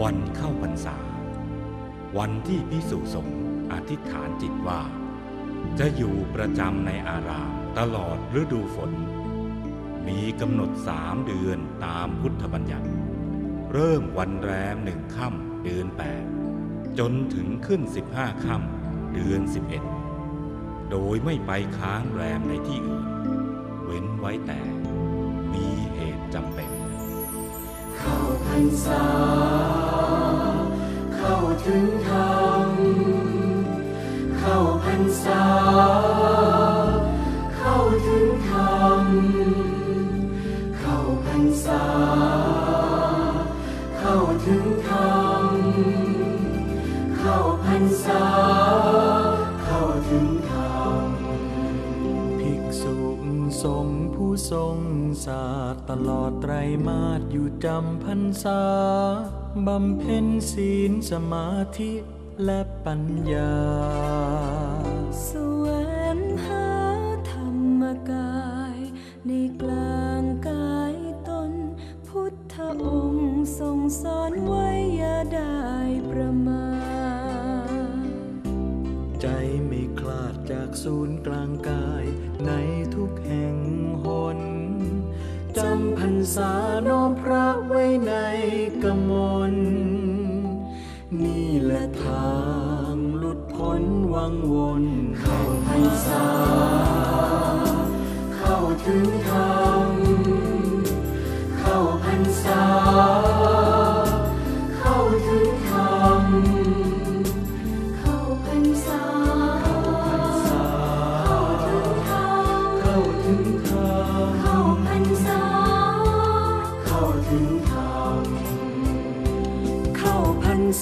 วันเข้าพรรษา วันที่พิสุสงฆ์อธิษฐานจิตว่า จะอยู่ประจำในอารามตลอดฤดูฝน มีกำหนดสามเดือนตามพุทธบัญญัติ เริ่มวันแรมหนึ่งค่ำเดือนแปดจนถึงขึ้นสิบห้าค่ำเดือนสิบเอ็ด โดยไม่ไปค้างแรมในที่อื่น เว้นไว้แต่มีเหตุจำเป็น เข้าพรรษา เข้าถึงธรรมเข้าพรรษา ภิกษุสงฆ์ผู้ทรงศาสตร์ตลอดไตรมาสอยู่จำพรรษา บำเพ็ญศีลสมาธิและปัญญาแสวงหาธรรมกาย ในกลางกายตน พุทธองค์ทรงสอนไว้อย่าได้ประมาทใจไม่คลาดจาก ศูนย์กลางกายในทุกแห่งหนจำพรรษาน้อมพระไว้ในกมลนี่แหละทางหลุดพ้นวังวน เข้าพรรษา เข้าถึงทาง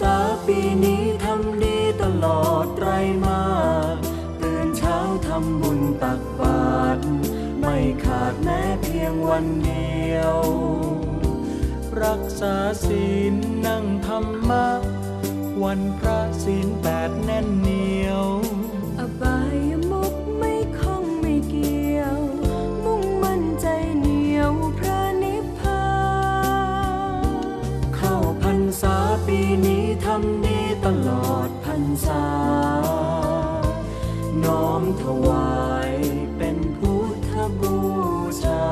ษาปีนี้ทำดีตลอดไตรมาสตื่นเช้าทำบุญตักบาตรไม่ขาดแม้เพียงวันเดียว รักษาศีลนั่งธรรมะ วันพระศีลแปดแน่นเหนียว อบายมุกไม่ค้องไม่เกี่ยว มุ่งมั่นใจเหนียวพระนิพพานเข้าพรรษาปีนี้ ทำดีตลอดพรรษา น้อมถวายเป็นพุทธบูชา